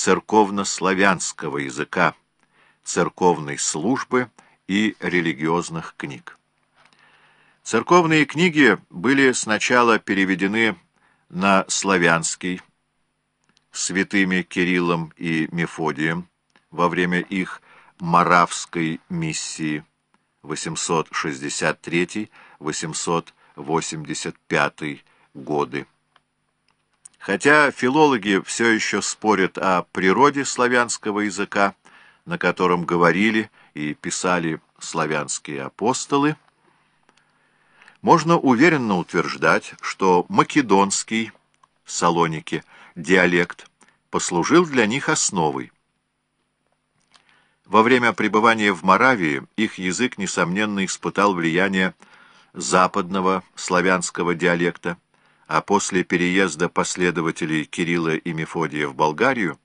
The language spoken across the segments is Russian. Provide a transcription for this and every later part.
церковно-славянского языка, церковной службы и религиозных книг. Церковные книги были сначала переведены на славянский святыми Кириллом и Мефодием во время их Моравской миссии 863-885 годы. Хотя филологи все еще спорят о природе славянского языка, на котором говорили и писали славянские апостолы, можно уверенно утверждать, что македонский, салоники, диалект послужил для них основой. Во время пребывания в Моравии их язык, несомненно, испытал влияние западного славянского диалекта, а после переезда последователей Кирилла и Мефодия в Болгарию,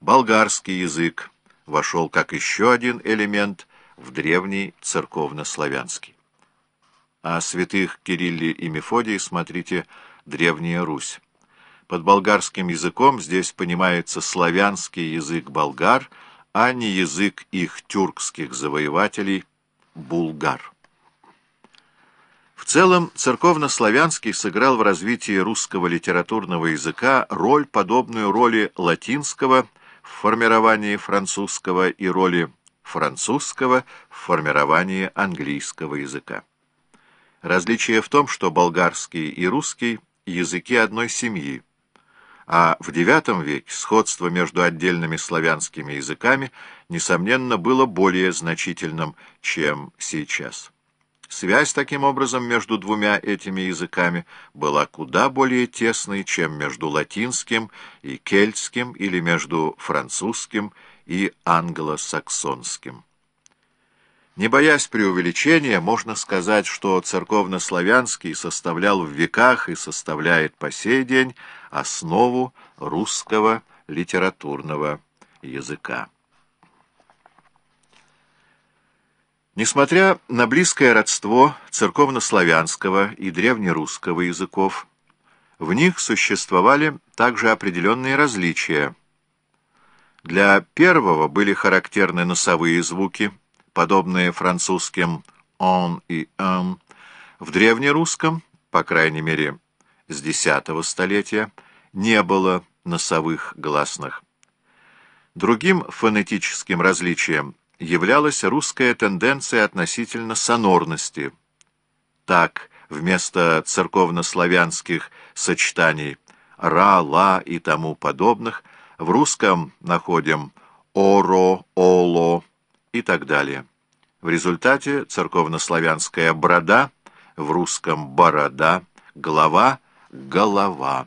болгарский язык вошел как еще один элемент в древний церковно-славянский. О святых Кирилле и Мефодии смотрите «Древняя Русь». Под болгарским языком здесь понимается славянский язык болгар – а не язык их тюркских завоевателей – булгар. В целом, церковно-славянский сыграл в развитии русского литературного языка роль, подобную роли латинского в формировании французского и роли французского в формировании английского языка. Различие в том, что болгарский и русский – языки одной семьи, а в IX веке сходство между отдельными славянскими языками, несомненно, было более значительным, чем сейчас. Связь, таким образом, между двумя этими языками была куда более тесной, чем между латинским и кельтским или между французским и англосаксонским. Не боясь преувеличения, можно сказать, что церковнославянский составлял в веках и составляет по сей день основу русского литературного языка. Несмотря на близкое родство церковнославянского и древнерусского языков, в них существовали также определенные различия. Для первого были характерны носовые звуки – подобные французским «он» и «м», в древнерусском, по крайней мере, с X столетия, не было носовых гласных. Другим фонетическим различием являлась русская тенденция относительно сонорности. Так, вместо церковнославянских сочетаний «ра», «ла» и тому подобных, в русском находим «оро», «оло», и так далее. В результате церковнославянская «брода», в русском «борода», «голова», «голова».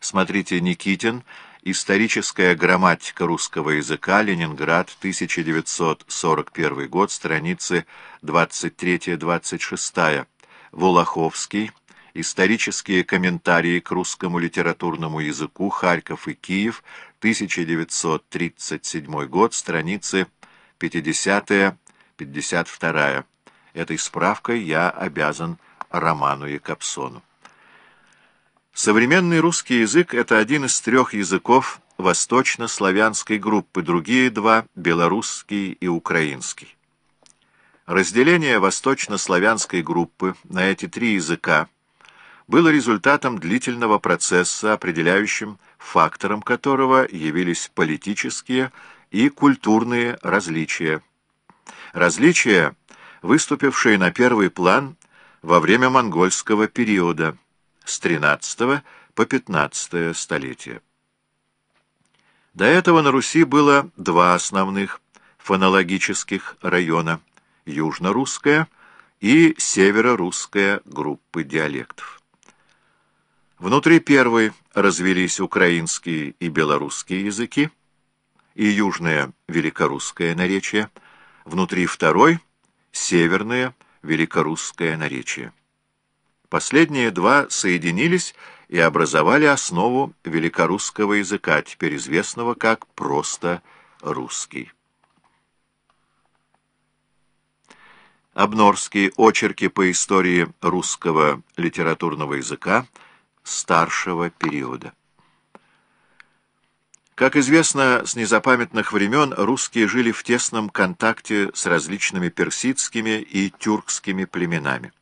Смотрите Никитин «Историческая грамматика русского языка. Ленинград. 1941 год. Страницы 23-26». Волоховский. Исторические комментарии к русскому литературному языку. Харьков и Киев. 1937 год, страницы 50-52. Этой справкой я обязан Роману Якобсону. Современный русский язык – это один из трех языков восточнославянской группы, другие два – белорусский и украинский. Разделение восточнославянской группы на эти три языка было результатом длительного процесса, определяющим фактором которого явились политические и культурные различия. Различия, выступившие на первый план во время монгольского периода с XIII по XV столетия. До этого на Руси было два основных фонологических района – южно-русская и северо-русская группы диалектов. Внутри первой развелись украинские и белорусские языки и южное великорусское наречие, внутри второй — северное великорусское наречие. Последние два соединились и образовали основу великорусского языка, теперь известного как просто русский. Обнорские очерки по истории русского литературного языка – старшего периода. Как известно, с незапамятных времен русские жили в тесном контакте с различными персидскими и тюркскими племенами.